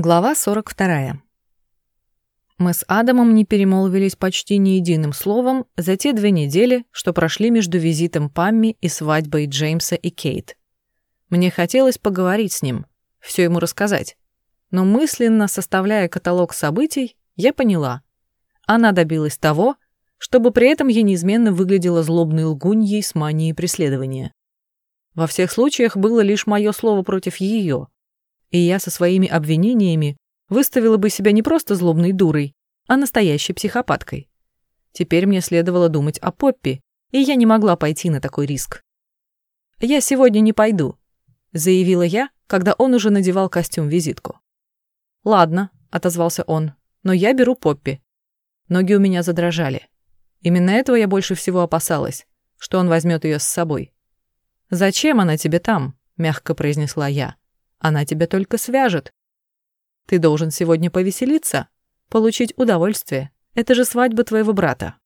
Глава 42. Мы с Адамом не перемолвились почти ни единым словом за те две недели, что прошли между визитом Памми и свадьбой Джеймса и Кейт. Мне хотелось поговорить с ним, все ему рассказать. Но мысленно составляя каталог событий, я поняла. Она добилась того, чтобы при этом я неизменно выглядела злобной лгуньей с манией преследования. Во всех случаях было лишь мое слово против ее, и я со своими обвинениями выставила бы себя не просто злобной дурой, а настоящей психопаткой. Теперь мне следовало думать о Поппи, и я не могла пойти на такой риск. «Я сегодня не пойду», — заявила я, когда он уже надевал костюм-визитку. «Ладно», — отозвался он, — «но я беру Поппи». Ноги у меня задрожали. Именно этого я больше всего опасалась, что он возьмет ее с собой. «Зачем она тебе там?» — мягко произнесла я. Она тебя только свяжет. Ты должен сегодня повеселиться, получить удовольствие. Это же свадьба твоего брата».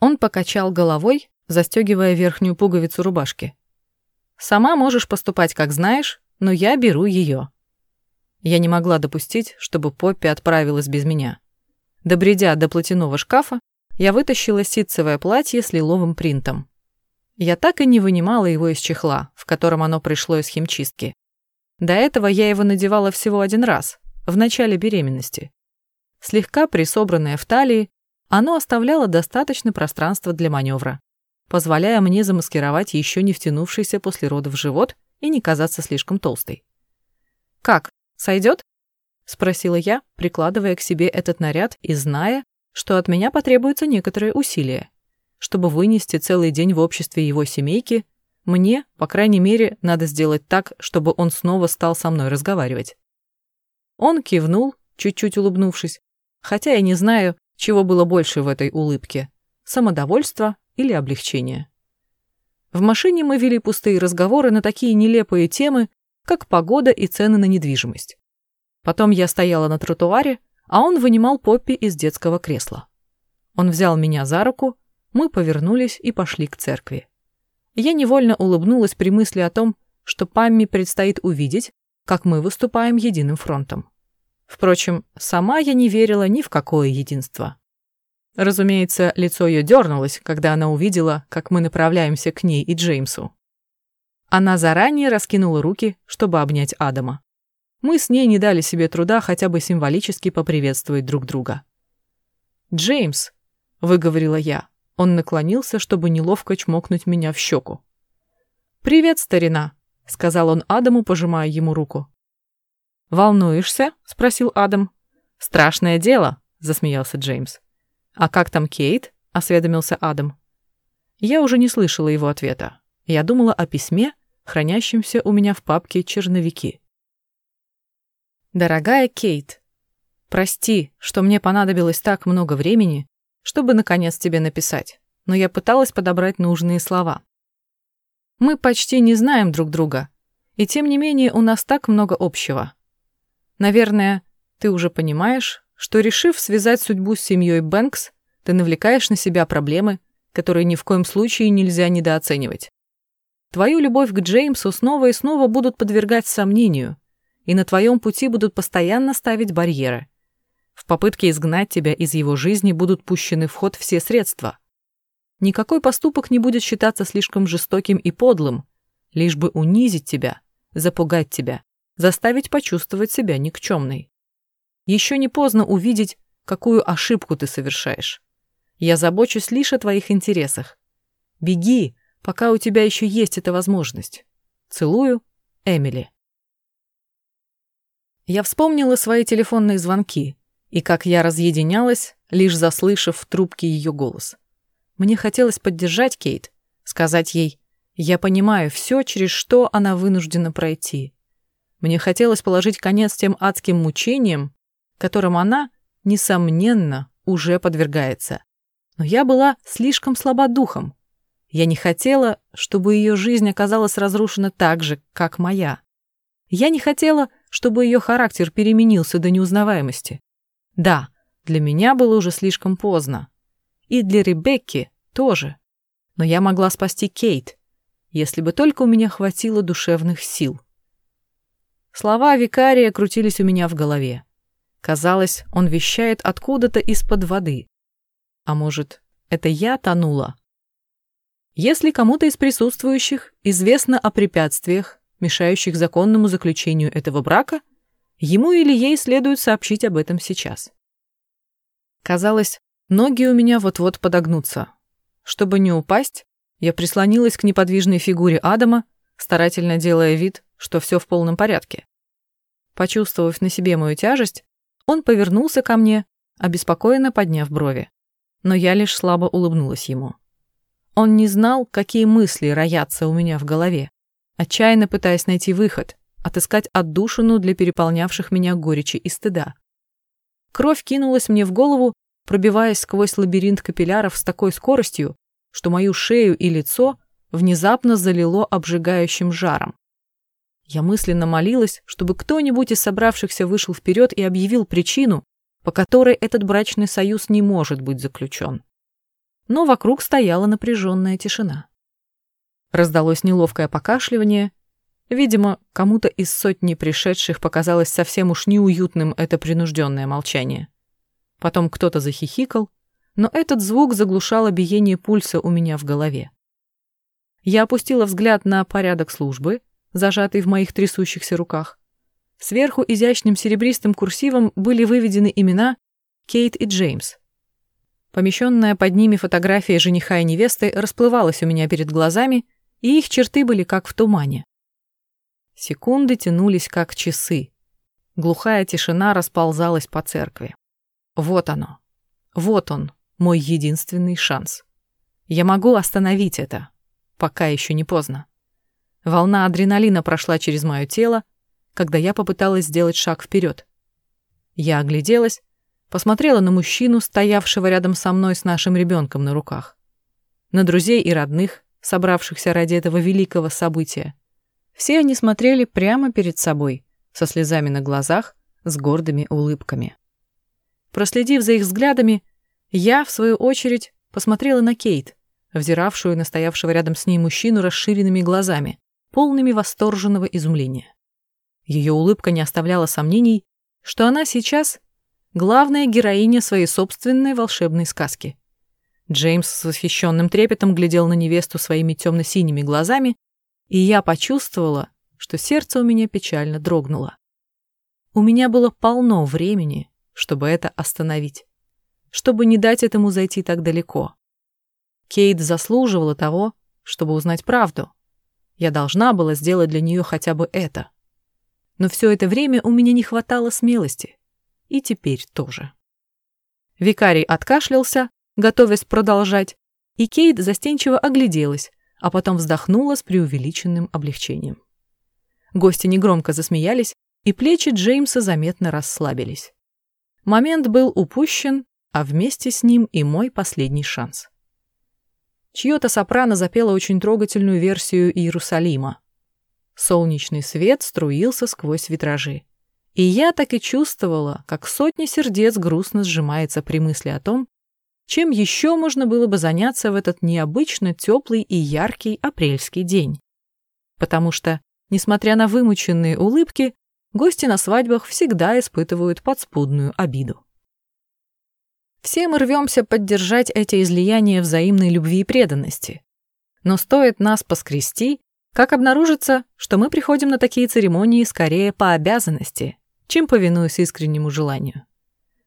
Он покачал головой, застегивая верхнюю пуговицу рубашки. «Сама можешь поступать, как знаешь, но я беру ее». Я не могла допустить, чтобы Поппи отправилась без меня. Добредя до платяного шкафа, я вытащила ситцевое платье с лиловым принтом. Я так и не вынимала его из чехла, в котором оно пришло из химчистки. До этого я его надевала всего один раз, в начале беременности. Слегка присобранное в талии, оно оставляло достаточно пространства для маневра, позволяя мне замаскировать еще не втянувшийся после родов живот и не казаться слишком толстой. «Как, сойдет?» — спросила я, прикладывая к себе этот наряд и зная, что от меня потребуется некоторые усилия, чтобы вынести целый день в обществе его семейки мне, по крайней мере, надо сделать так, чтобы он снова стал со мной разговаривать. Он кивнул, чуть-чуть улыбнувшись, хотя я не знаю, чего было больше в этой улыбке – самодовольство или облегчение. В машине мы вели пустые разговоры на такие нелепые темы, как погода и цены на недвижимость. Потом я стояла на тротуаре, а он вынимал Поппи из детского кресла. Он взял меня за руку, мы повернулись и пошли к церкви. Я невольно улыбнулась при мысли о том, что Памми предстоит увидеть, как мы выступаем единым фронтом. Впрочем, сама я не верила ни в какое единство. Разумеется, лицо ее дернулось, когда она увидела, как мы направляемся к ней и Джеймсу. Она заранее раскинула руки, чтобы обнять Адама. Мы с ней не дали себе труда хотя бы символически поприветствовать друг друга. «Джеймс», — выговорила я, он наклонился, чтобы неловко чмокнуть меня в щеку. «Привет, старина», — сказал он Адаму, пожимая ему руку. «Волнуешься?» — спросил Адам. «Страшное дело», — засмеялся Джеймс. «А как там Кейт?» — осведомился Адам. Я уже не слышала его ответа. Я думала о письме, хранящемся у меня в папке «Черновики». «Дорогая Кейт, прости, что мне понадобилось так много времени, чтобы, наконец, тебе написать, но я пыталась подобрать нужные слова. Мы почти не знаем друг друга, и тем не менее у нас так много общего. Наверное, ты уже понимаешь, что, решив связать судьбу с семьей Бэнкс, ты навлекаешь на себя проблемы, которые ни в коем случае нельзя недооценивать. Твою любовь к Джеймсу снова и снова будут подвергать сомнению, и на твоем пути будут постоянно ставить барьеры – в попытке изгнать тебя из его жизни будут пущены в ход все средства. Никакой поступок не будет считаться слишком жестоким и подлым, лишь бы унизить тебя, запугать тебя, заставить почувствовать себя никчемной. Еще не поздно увидеть, какую ошибку ты совершаешь. Я забочусь лишь о твоих интересах. Беги, пока у тебя еще есть эта возможность. Целую, Эмили. Я вспомнила свои телефонные звонки, и как я разъединялась, лишь заслышав в трубке ее голос. Мне хотелось поддержать Кейт, сказать ей, я понимаю все, через что она вынуждена пройти. Мне хотелось положить конец тем адским мучениям, которым она, несомненно, уже подвергается. Но я была слишком слаба духом. Я не хотела, чтобы ее жизнь оказалась разрушена так же, как моя. Я не хотела, чтобы ее характер переменился до неузнаваемости. Да, для меня было уже слишком поздно. И для Ребекки тоже. Но я могла спасти Кейт, если бы только у меня хватило душевных сил. Слова викария крутились у меня в голове. Казалось, он вещает откуда-то из-под воды. А может, это я тонула? Если кому-то из присутствующих известно о препятствиях, мешающих законному заключению этого брака, ему или ей следует сообщить об этом сейчас. Казалось, ноги у меня вот-вот подогнутся. Чтобы не упасть, я прислонилась к неподвижной фигуре Адама, старательно делая вид, что все в полном порядке. Почувствовав на себе мою тяжесть, он повернулся ко мне, обеспокоенно подняв брови. Но я лишь слабо улыбнулась ему. Он не знал, какие мысли роятся у меня в голове, отчаянно пытаясь найти выход, отыскать отдушину для переполнявших меня горечи и стыда. Кровь кинулась мне в голову, пробиваясь сквозь лабиринт капилляров с такой скоростью, что мою шею и лицо внезапно залило обжигающим жаром. Я мысленно молилась, чтобы кто-нибудь из собравшихся вышел вперед и объявил причину, по которой этот брачный союз не может быть заключен но вокруг стояла напряженная тишина. Раздалось неловкое покашливание. Видимо, кому-то из сотни пришедших показалось совсем уж неуютным это принужденное молчание. Потом кто-то захихикал, но этот звук заглушало биение пульса у меня в голове. Я опустила взгляд на порядок службы, зажатый в моих трясущихся руках. Сверху изящным серебристым курсивом были выведены имена Кейт и Джеймс — Помещенная под ними фотография жениха и невесты расплывалась у меня перед глазами, и их черты были как в тумане. Секунды тянулись как часы. Глухая тишина расползалась по церкви. Вот оно. Вот он, мой единственный шанс. Я могу остановить это, пока еще не поздно. Волна адреналина прошла через мое тело, когда я попыталась сделать шаг вперед. Я огляделась посмотрела на мужчину, стоявшего рядом со мной с нашим ребенком на руках, на друзей и родных, собравшихся ради этого великого события. Все они смотрели прямо перед собой, со слезами на глазах, с гордыми улыбками. Проследив за их взглядами, я, в свою очередь, посмотрела на Кейт, взиравшую на стоявшего рядом с ней мужчину расширенными глазами, полными восторженного изумления. Ее улыбка не оставляла сомнений, что она сейчас главная героиня своей собственной волшебной сказки. Джеймс с восхищенным трепетом глядел на невесту своими темно-синими глазами, и я почувствовала, что сердце у меня печально дрогнуло. У меня было полно времени, чтобы это остановить, чтобы не дать этому зайти так далеко. Кейт заслуживала того, чтобы узнать правду. Я должна была сделать для нее хотя бы это. Но все это время у меня не хватало смелости. И теперь тоже. Викарий откашлялся, готовясь продолжать, и Кейт застенчиво огляделась, а потом вздохнула с преувеличенным облегчением. Гости негромко засмеялись, и плечи Джеймса заметно расслабились. Момент был упущен, а вместе с ним и мой последний шанс. Чьё-то сопрано запела очень трогательную версию Иерусалима. Солнечный свет струился сквозь витражи. И я так и чувствовала, как сотни сердец грустно сжимается при мысли о том, чем еще можно было бы заняться в этот необычно теплый и яркий апрельский день. Потому что, несмотря на вымученные улыбки, гости на свадьбах всегда испытывают подспудную обиду. Все мы рвемся поддержать эти излияния взаимной любви и преданности. Но стоит нас поскрести, как обнаружится, что мы приходим на такие церемонии скорее по обязанности, чем повинуюсь искреннему желанию.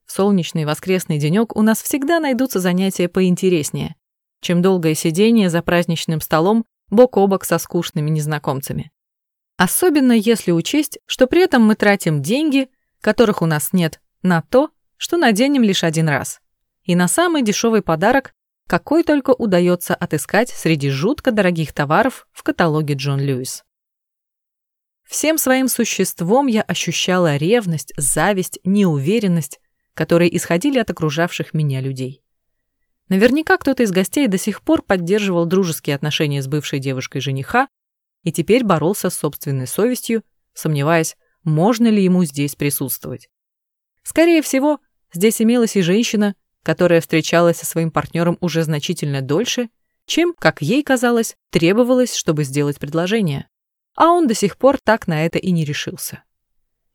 В солнечный воскресный денек у нас всегда найдутся занятия поинтереснее, чем долгое сидение за праздничным столом бок о бок со скучными незнакомцами. Особенно если учесть, что при этом мы тратим деньги, которых у нас нет, на то, что наденем лишь один раз, и на самый дешевый подарок, какой только удается отыскать среди жутко дорогих товаров в каталоге Джон Льюис. Всем своим существом я ощущала ревность, зависть, неуверенность, которые исходили от окружавших меня людей. Наверняка кто-то из гостей до сих пор поддерживал дружеские отношения с бывшей девушкой жениха и теперь боролся с собственной совестью, сомневаясь, можно ли ему здесь присутствовать. Скорее всего, здесь имелась и женщина, которая встречалась со своим партнером уже значительно дольше, чем, как ей казалось, требовалось, чтобы сделать предложение а он до сих пор так на это и не решился.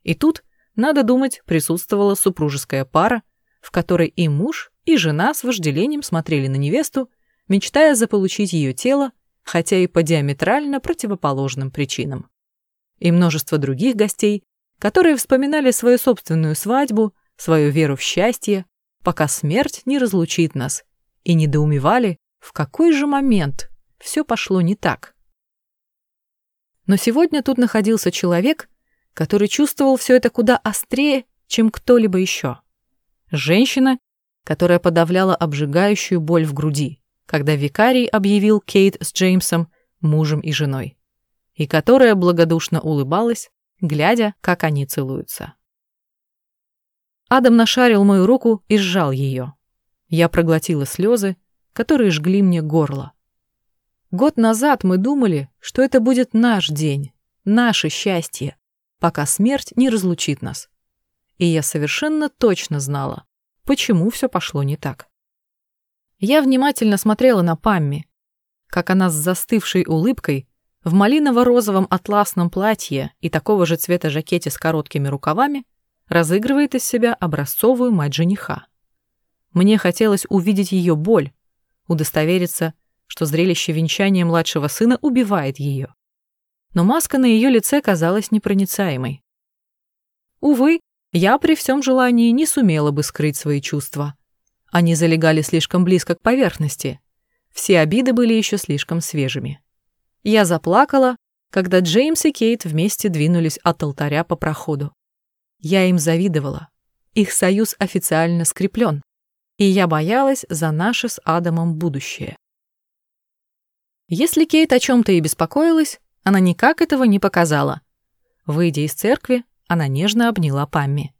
И тут, надо думать, присутствовала супружеская пара, в которой и муж, и жена с вожделением смотрели на невесту, мечтая заполучить ее тело, хотя и по диаметрально противоположным причинам. И множество других гостей, которые вспоминали свою собственную свадьбу, свою веру в счастье, пока смерть не разлучит нас, и недоумевали, в какой же момент все пошло не так. Но сегодня тут находился человек, который чувствовал все это куда острее, чем кто-либо еще. Женщина, которая подавляла обжигающую боль в груди, когда викарий объявил Кейт с Джеймсом мужем и женой, и которая благодушно улыбалась, глядя, как они целуются. Адам нашарил мою руку и сжал ее. Я проглотила слезы, которые жгли мне горло. Год назад мы думали, что это будет наш день, наше счастье, пока смерть не разлучит нас. И я совершенно точно знала, почему все пошло не так. Я внимательно смотрела на Памми, как она с застывшей улыбкой в малиново-розовом атласном платье и такого же цвета жакете с короткими рукавами разыгрывает из себя образцовую мать жениха. Мне хотелось увидеть ее боль, удостовериться, что зрелище венчания младшего сына убивает ее. Но маска на ее лице казалась непроницаемой. Увы, я при всем желании не сумела бы скрыть свои чувства. Они залегали слишком близко к поверхности. Все обиды были еще слишком свежими. Я заплакала, когда Джеймс и Кейт вместе двинулись от алтаря по проходу. Я им завидовала. Их союз официально скреплен. И я боялась за наше с Адамом будущее. Если Кейт о чем-то и беспокоилась, она никак этого не показала. Выйдя из церкви, она нежно обняла Памми.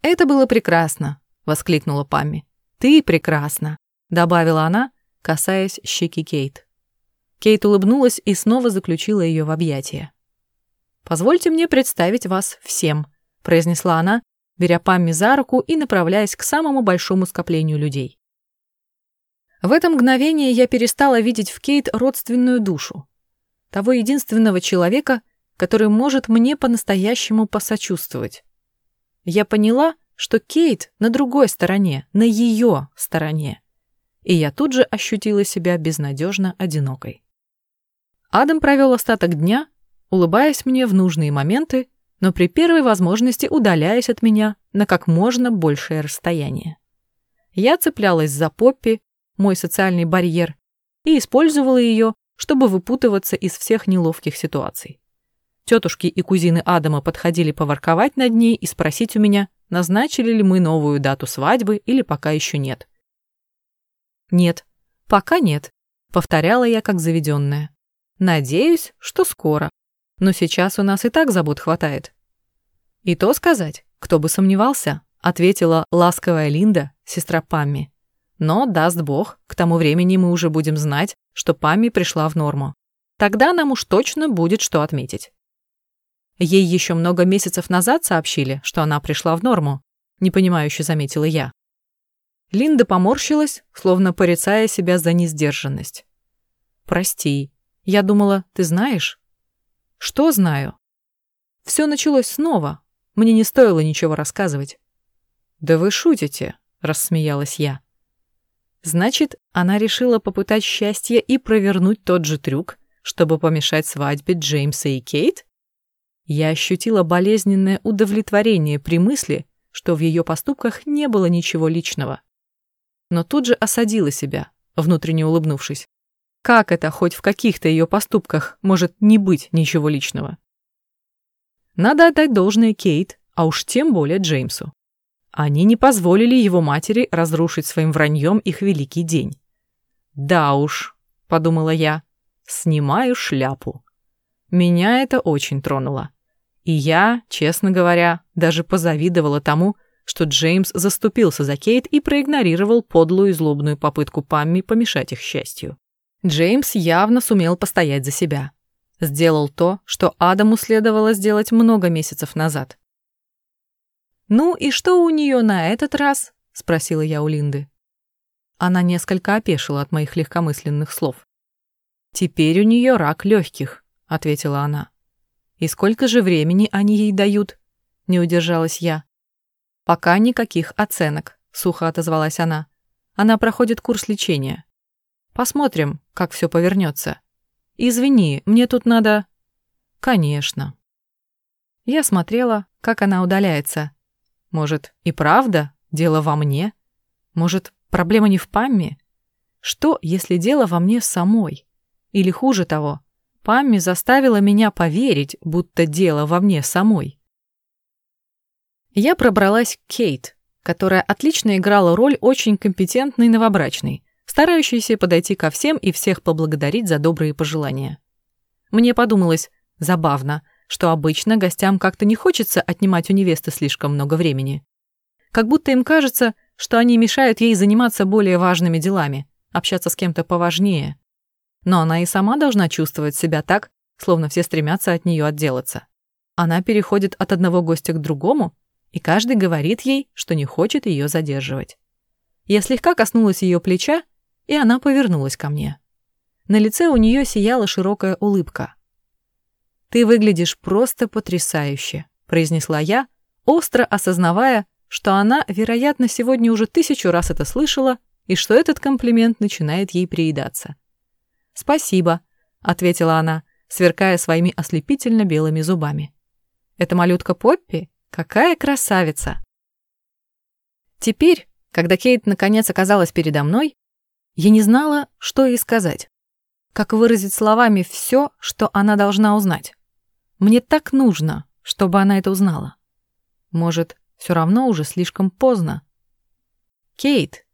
«Это было прекрасно», — воскликнула Памми. «Ты прекрасна», — добавила она, касаясь щеки Кейт. Кейт улыбнулась и снова заключила ее в объятия. «Позвольте мне представить вас всем», — произнесла она, беря Памми за руку и направляясь к самому большому скоплению людей. В это мгновение я перестала видеть в Кейт родственную душу, того единственного человека, который может мне по-настоящему посочувствовать. Я поняла, что Кейт на другой стороне, на ее стороне, и я тут же ощутила себя безнадежно одинокой. Адам провел остаток дня, улыбаясь мне в нужные моменты, но при первой возможности удаляясь от меня на как можно большее расстояние. Я цеплялась за Поппи, мой социальный барьер, и использовала ее, чтобы выпутываться из всех неловких ситуаций. Тетушки и кузины Адама подходили поворковать над ней и спросить у меня, назначили ли мы новую дату свадьбы или пока еще нет. «Нет, пока нет», — повторяла я как заведенная. «Надеюсь, что скоро. Но сейчас у нас и так забот хватает». «И то сказать, кто бы сомневался», — ответила ласковая Линда, сестра Памми. Но, даст бог, к тому времени мы уже будем знать, что Памми пришла в норму. Тогда нам уж точно будет что отметить. Ей еще много месяцев назад сообщили, что она пришла в норму, непонимающе заметила я. Линда поморщилась, словно порицая себя за несдержанность. «Прости, я думала, ты знаешь?» «Что знаю?» «Все началось снова, мне не стоило ничего рассказывать». «Да вы шутите», — рассмеялась я. Значит, она решила попытать счастье и провернуть тот же трюк, чтобы помешать свадьбе Джеймса и Кейт? Я ощутила болезненное удовлетворение при мысли, что в ее поступках не было ничего личного. Но тут же осадила себя, внутренне улыбнувшись. Как это хоть в каких-то ее поступках может не быть ничего личного? Надо отдать должное Кейт, а уж тем более Джеймсу. Они не позволили его матери разрушить своим враньем их великий день. «Да уж», — подумала я, — «снимаю шляпу». Меня это очень тронуло. И я, честно говоря, даже позавидовала тому, что Джеймс заступился за Кейт и проигнорировал подлую и злобную попытку Памми помешать их счастью. Джеймс явно сумел постоять за себя. Сделал то, что Адаму следовало сделать много месяцев назад. «Ну и что у нее на этот раз?» — спросила я у Линды. Она несколько опешила от моих легкомысленных слов. «Теперь у нее рак легких», — ответила она. «И сколько же времени они ей дают? не удержалась я. Пока никаких оценок, сухо отозвалась она. Она проходит курс лечения. Посмотрим, как все повернется. Извини, мне тут надо... Конечно. Я смотрела, как она удаляется. Может, и правда дело во мне? Может, проблема не в Памме? Что, если дело во мне самой? Или хуже того, Памми заставила меня поверить, будто дело во мне самой. Я пробралась к Кейт, которая отлично играла роль очень компетентной новобрачной, старающейся подойти ко всем и всех поблагодарить за добрые пожелания. Мне подумалось, забавно, что обычно гостям как-то не хочется отнимать у невесты слишком много времени. Как будто им кажется, что они мешают ей заниматься более важными делами, общаться с кем-то поважнее. Но она и сама должна чувствовать себя так, словно все стремятся от нее отделаться. Она переходит от одного гостя к другому, и каждый говорит ей, что не хочет ее задерживать. Я слегка коснулась ее плеча, и она повернулась ко мне. На лице у нее сияла широкая улыбка. «Ты выглядишь просто потрясающе», — произнесла я, остро осознавая, что она, вероятно, сегодня уже тысячу раз это слышала и что этот комплимент начинает ей приедаться. «Спасибо», — ответила она, сверкая своими ослепительно белыми зубами. «Это малютка Поппи? Какая красавица!» Теперь, когда Кейт наконец оказалась передо мной, я не знала, что ей сказать. Как выразить словами все, что она должна узнать. Мне так нужно, чтобы она это узнала. Может, все равно уже слишком поздно. Кейт,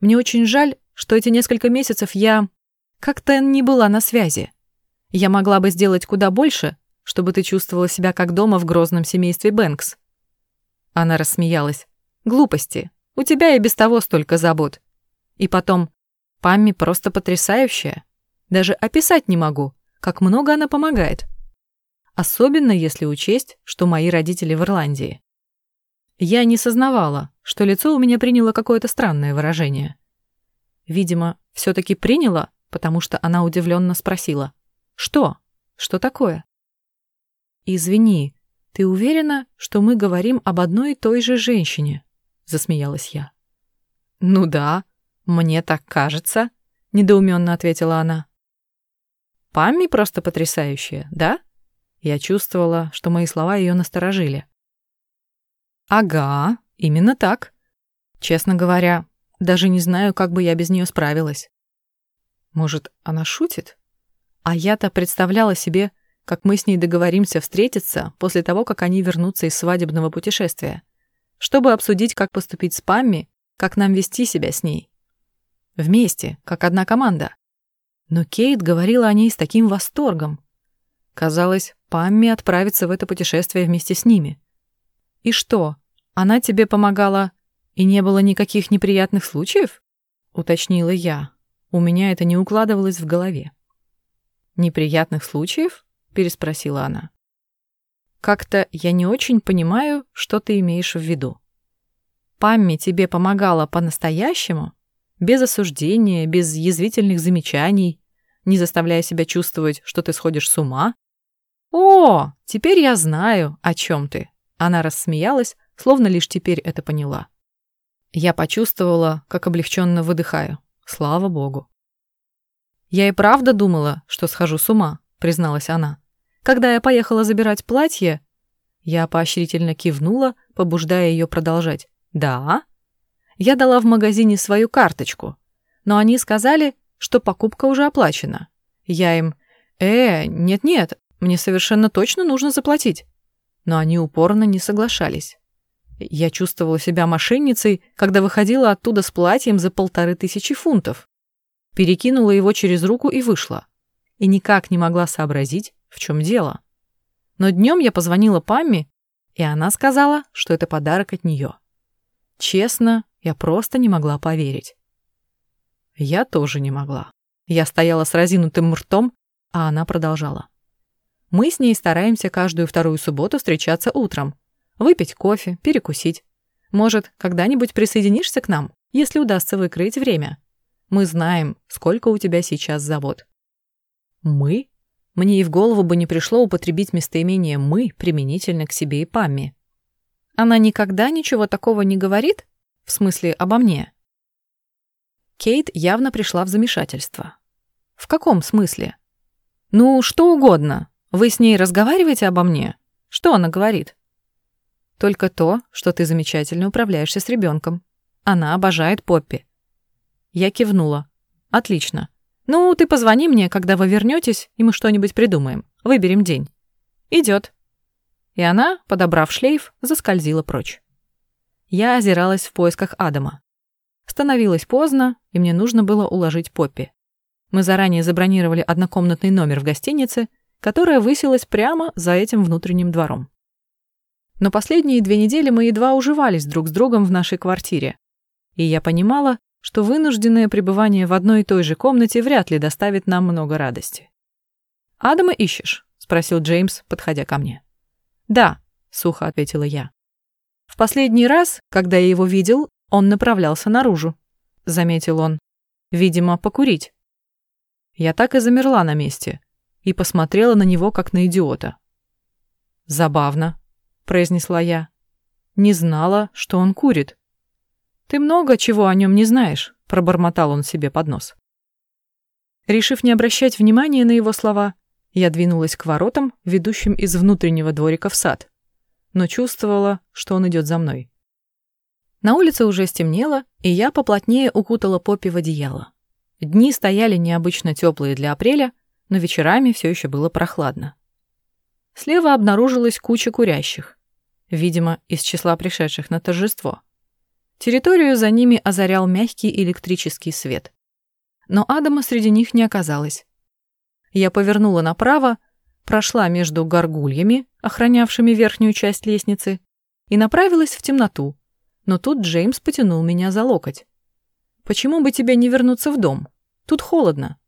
мне очень жаль, что эти несколько месяцев я как-то не была на связи. Я могла бы сделать куда больше, чтобы ты чувствовала себя как дома в грозном семействе Бэнкс. Она рассмеялась. Глупости. У тебя и без того столько забот. И потом, Памми просто потрясающая. Даже описать не могу, как много она помогает. Особенно если учесть, что мои родители в Ирландии. Я не сознавала, что лицо у меня приняло какое-то странное выражение. Видимо, все таки приняло, потому что она удивленно спросила. «Что? Что такое?» «Извини, ты уверена, что мы говорим об одной и той же женщине?» Засмеялась я. «Ну да, мне так кажется», — недоуменно ответила она. «Памми просто потрясающая, да?» Я чувствовала, что мои слова ее насторожили. «Ага, именно так. Честно говоря, даже не знаю, как бы я без нее справилась. Может, она шутит? А я-то представляла себе, как мы с ней договоримся встретиться после того, как они вернутся из свадебного путешествия, чтобы обсудить, как поступить с Памми, как нам вести себя с ней. Вместе, как одна команда. Но Кейт говорила о ней с таким восторгом. Казалось, Памми отправится в это путешествие вместе с ними. И что, она тебе помогала, и не было никаких неприятных случаев? Уточнила я. У меня это не укладывалось в голове. Неприятных случаев? Переспросила она. Как-то я не очень понимаю, что ты имеешь в виду. Памми тебе помогала по-настоящему? Без осуждения, без язвительных замечаний, не заставляя себя чувствовать, что ты сходишь с ума? «О, теперь я знаю, о чем ты!» Она рассмеялась, словно лишь теперь это поняла. Я почувствовала, как облегченно выдыхаю. Слава богу. «Я и правда думала, что схожу с ума», — призналась она. «Когда я поехала забирать платье...» Я поощрительно кивнула, побуждая ее продолжать. «Да?» Я дала в магазине свою карточку, но они сказали, что покупка уже оплачена. Я им «Э, нет-нет, мне совершенно точно нужно заплатить. Но они упорно не соглашались. Я чувствовала себя мошенницей, когда выходила оттуда с платьем за полторы тысячи фунтов. Перекинула его через руку и вышла. И никак не могла сообразить, в чем дело. Но днем я позвонила Памме, и она сказала, что это подарок от нее. Честно, я просто не могла поверить. Я тоже не могла. Я стояла с разинутым ртом, а она продолжала. Мы с ней стараемся каждую вторую субботу встречаться утром. Выпить кофе, перекусить. Может, когда-нибудь присоединишься к нам, если удастся выкроить время. Мы знаем, сколько у тебя сейчас забот. Мы? Мне и в голову бы не пришло употребить местоимение «мы» применительно к себе и Памме. Она никогда ничего такого не говорит? В смысле, обо мне?» Кейт явно пришла в замешательство. «В каком смысле?» «Ну, что угодно. Вы с ней разговариваете обо мне? Что она говорит?» «Только то, что ты замечательно управляешься с ребенком. Она обожает Поппи». Я кивнула. «Отлично. Ну, ты позвони мне, когда вы вернетесь, и мы что-нибудь придумаем. Выберем день». «Идет». И она, подобрав шлейф, заскользила прочь. Я озиралась в поисках Адама. Становилось поздно, и мне нужно было уложить Поппи. Мы заранее забронировали однокомнатный номер в гостинице, которая высилась прямо за этим внутренним двором. Но последние две недели мы едва уживались друг с другом в нашей квартире, и я понимала, что вынужденное пребывание в одной и той же комнате вряд ли доставит нам много радости. «Адама ищешь?» — спросил Джеймс, подходя ко мне. «Да», — сухо ответила я. «В последний раз, когда я его видел, он направлялся наружу», — заметил он. «Видимо, покурить». Я так и замерла на месте и посмотрела на него, как на идиота. «Забавно», — произнесла я. «Не знала, что он курит». «Ты много чего о нем не знаешь», — пробормотал он себе под нос. Решив не обращать внимания на его слова, я двинулась к воротам, ведущим из внутреннего дворика в сад, но чувствовала, что он идет за мной. На улице уже стемнело, и я поплотнее укутала Поппи в одеяло. Дни стояли необычно теплые для апреля, но вечерами все еще было прохладно. Слева обнаружилась куча курящих, видимо, из числа пришедших на торжество. Территорию за ними озарял мягкий электрический свет. Но Адама среди них не оказалось. Я повернула направо, прошла между горгульями, охранявшими верхнюю часть лестницы, и направилась в темноту, но тут Джеймс потянул меня за локоть. «Почему бы тебе не вернуться в дом? Тут холодно».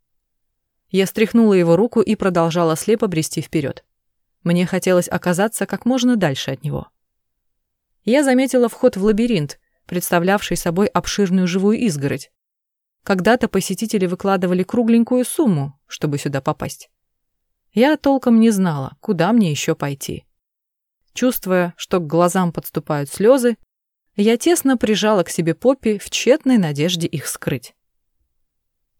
Я стряхнула его руку и продолжала слепо брести вперед. Мне хотелось оказаться как можно дальше от него. Я заметила вход в лабиринт, представлявший собой обширную живую изгородь. Когда-то посетители выкладывали кругленькую сумму, чтобы сюда попасть. Я толком не знала, куда мне еще пойти. Чувствуя, что к глазам подступают слезы, я тесно прижала к себе Поппи в тщетной надежде их скрыть.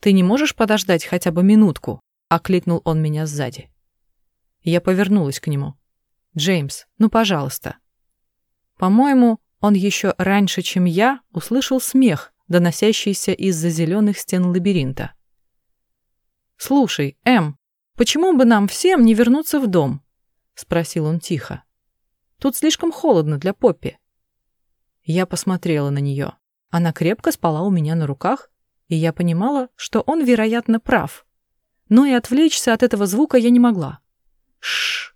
«Ты не можешь подождать хотя бы минутку?» — окликнул он меня сзади. Я повернулась к нему. «Джеймс, ну, пожалуйста». По-моему, он еще раньше, чем я, услышал смех, доносящийся из-за зеленых стен лабиринта. «Слушай, Эм, почему бы нам всем не вернуться в дом?» — спросил он тихо. «Тут слишком холодно для Поппи». Я посмотрела на нее. Она крепко спала у меня на руках, и я понимала, что он, вероятно, прав. Но и отвлечься от этого звука я не могла. Шш.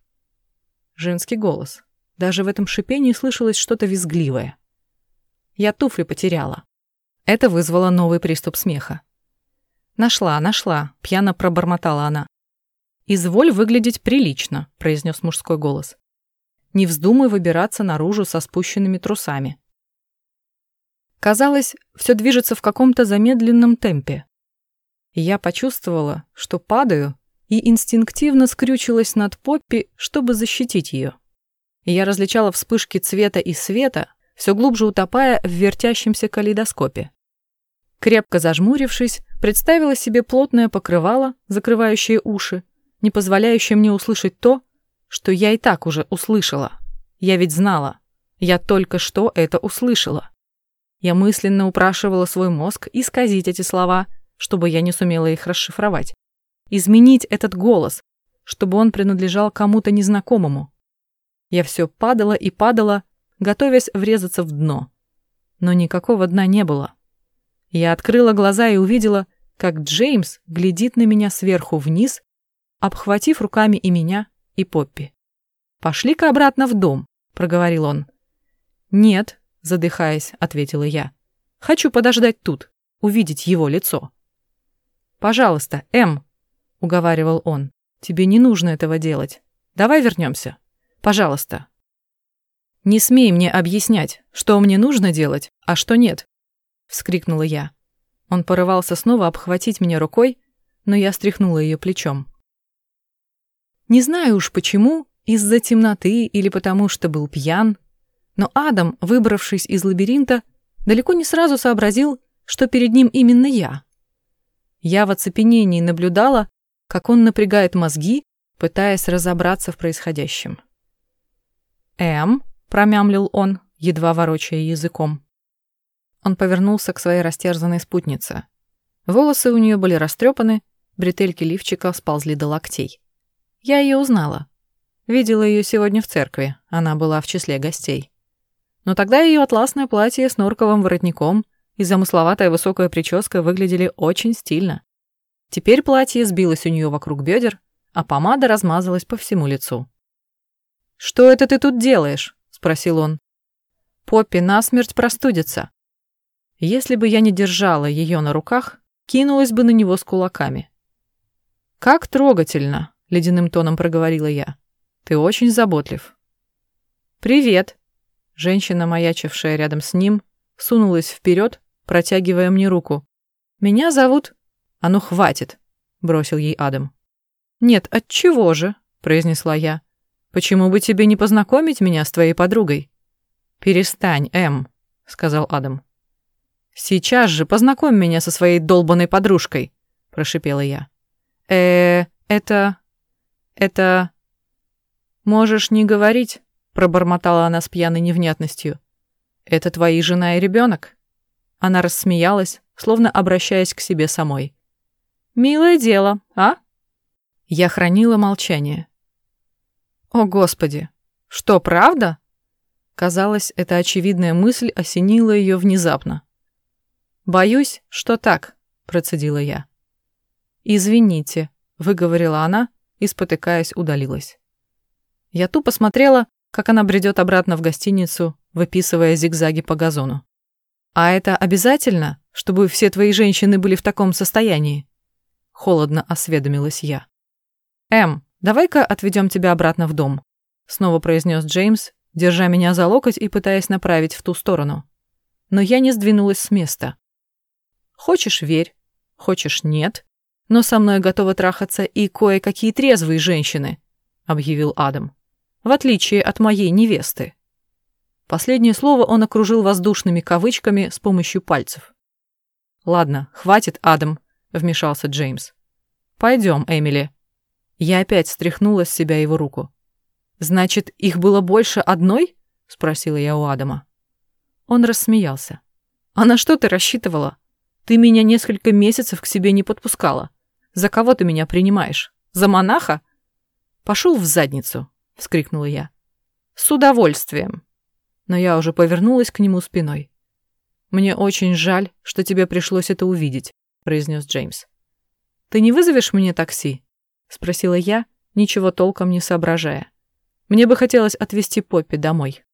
Женский голос. Даже в этом шипении слышалось что-то визгливое. Я туфли потеряла. Это вызвало новый приступ смеха. «Нашла, нашла», — пьяно пробормотала она. «Изволь выглядеть прилично», — произнес мужской голос. «Не вздумай выбираться наружу со спущенными трусами. Казалось, все движется в каком-то замедленном темпе. я почувствовала, что падаю, и инстинктивно скрючилась над Поппи, чтобы защитить ее. я различала вспышки цвета и света, все глубже утопая в вертящемся калейдоскопе. Крепко зажмурившись, представила себе плотное покрывало, закрывающее уши, не позволяющее мне услышать то, что я и так уже услышала. Я ведь знала. Я только что это услышала. Я мысленно упрашивала свой мозг исказить эти слова, чтобы я не сумела их расшифровать. Изменить этот голос, чтобы он принадлежал кому-то незнакомому. Я все падала и падала, готовясь врезаться в дно. Но никакого дна не было. Я открыла глаза и увидела, как Джеймс глядит на меня сверху вниз, обхватив руками и меня, и Поппи. «Пошли-ка обратно в дом», — проговорил он. «Нет», задыхаясь, ответила я. Хочу подождать тут, увидеть его лицо. Пожалуйста, М, уговаривал он. Тебе не нужно этого делать. Давай вернемся. Пожалуйста. Не смей мне объяснять, что мне нужно делать, а что нет, вскрикнула я. Он порывался снова обхватить меня рукой, но я стряхнула ее плечом. Не знаю уж почему, из-за темноты или потому что был пьян, Но Адам, выбравшись из лабиринта, далеко не сразу сообразил, что перед ним именно я. Я в оцепенении наблюдала, как он напрягает мозги, пытаясь разобраться в происходящем. «Эм», — промямлил он, едва ворочая языком. Он повернулся к своей растерзанной спутнице. Волосы у нее были растрепаны, бретельки лифчика сползли до локтей. Я ее узнала. Видела ее сегодня в церкви, она была в числе гостей. Но тогда ее атласное платье с норковым воротником и замысловатая высокая прическа выглядели очень стильно. Теперь платье сбилось у нее вокруг бедер, а помада размазалась по всему лицу. «Что это ты тут делаешь?» — спросил он. «Поппи насмерть простудится». Если бы я не держала ее на руках, кинулась бы на него с кулаками. «Как трогательно!» — ледяным тоном проговорила я. «Ты очень заботлив». «Привет!» Женщина, маячившая рядом с ним, сунулась вперед, протягивая мне руку. «Меня зовут...» «А ну, хватит!» — бросил ей Адам. «Нет, от чего же?» — произнесла я. «Почему бы тебе не познакомить меня с твоей подругой?» «Перестань, Эм», — сказал Адам. «Сейчас же познакомь меня со своей долбанной подружкой», — прошипела я. э это... это...» «Можешь не говорить», — пробормотала она с пьяной невнятностью. «Это твои жена и ребенок?» Она рассмеялась, словно обращаясь к себе самой. «Милое дело, а?» Я хранила молчание. «О, Господи! Что, правда?» Казалось, эта очевидная мысль осенила ее внезапно. «Боюсь, что так», — процедила я. «Извините», — выговорила она и, спотыкаясь, удалилась. Я тупо смотрела, как она бредет обратно в гостиницу, выписывая зигзаги по газону. «А это обязательно, чтобы все твои женщины были в таком состоянии?» Холодно осведомилась я. «Эм, давай-ка отведем тебя обратно в дом», — снова произнес Джеймс, держа меня за локоть и пытаясь направить в ту сторону. Но я не сдвинулась с места. «Хочешь — верь, хочешь — нет, но со мной готовы трахаться и кое-какие трезвые женщины», — объявил Адам. «В отличие от моей невесты». Последнее слово он окружил воздушными кавычками с помощью пальцев. «Ладно, хватит, Адам», — вмешался Джеймс. «Пойдем, Эмили», я опять стряхнула с себя его руку. «Значит, их было больше одной?» — спросила я у Адама. Он рассмеялся. «А на что ты рассчитывала? Ты меня несколько месяцев к себе не подпускала. За кого ты меня принимаешь? За монаха?» «Пошел в задницу!» — вскрикнула я. «С удовольствием!» Но я уже повернулась к нему спиной. «Мне очень жаль, что тебе пришлось это увидеть», — произнес Джеймс. «Ты не вызовешь мне такси?» спросила я, ничего толком не соображая. Мне бы хотелось отвезти Поппи домой.